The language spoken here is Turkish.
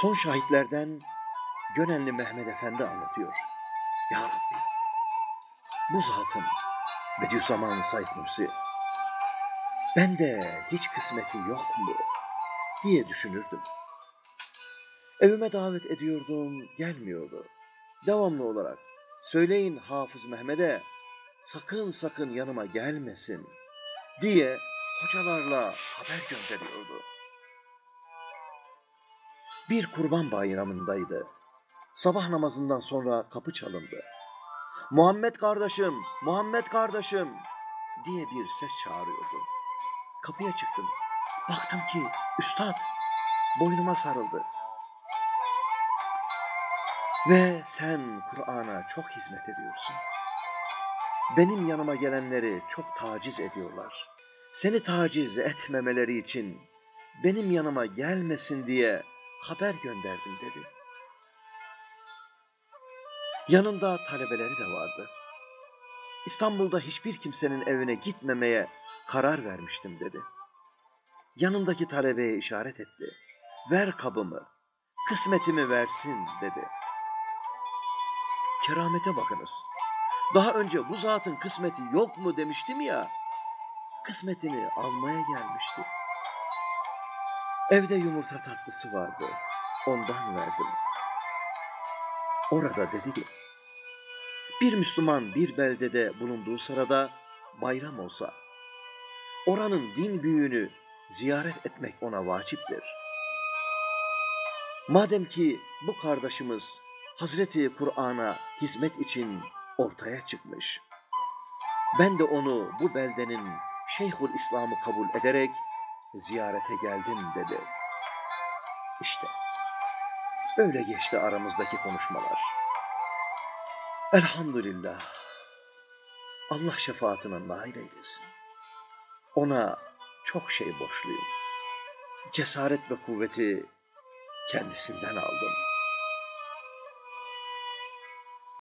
Son şahitlerden Gönenli Mehmet Efendi anlatıyor. Ya Rabbi, bu zatın Bediüzzaman Said Nursi, bende hiç kısmeti yok mu diye düşünürdüm. Evime davet ediyordum, gelmiyordu. Devamlı olarak söyleyin Hafız Mehmet'e sakın sakın yanıma gelmesin diye hocalarla haber gönderiyordu. Bir kurban bayramındaydı. Sabah namazından sonra kapı çalındı. Muhammed kardeşim, Muhammed kardeşim diye bir ses çağırıyordu. Kapıya çıktım. Baktım ki üstad boynuma sarıldı. Ve sen Kur'an'a çok hizmet ediyorsun. Benim yanıma gelenleri çok taciz ediyorlar. Seni taciz etmemeleri için benim yanıma gelmesin diye haber gönderdim dedi. Yanında talebeleri de vardı. İstanbul'da hiçbir kimsenin evine gitmemeye karar vermiştim dedi. Yanındaki talebeye işaret etti. Ver kabımı, kısmetimi versin dedi. Keramete bakınız. Daha önce bu zatın kısmeti yok mu demiştim ya. Kısmetini almaya gelmişti. Evde yumurta tatlısı vardı. Ondan verdim. Orada dedi ki, bir Müslüman bir beldede bulunduğu sırada bayram olsa, oranın din büyüğünü ziyaret etmek ona vaciptir. Madem ki bu kardeşimiz Hazreti Kur'an'a hizmet için ortaya çıkmış, ben de onu bu beldenin Şeyhül İslam'ı kabul ederek ziyarete geldim dedi. İşte böyle geçti aramızdaki konuşmalar. Elhamdülillah. Allah şefaatine nail eylesin. Ona çok şey borçluyum. Cesaret ve kuvveti kendisinden aldım.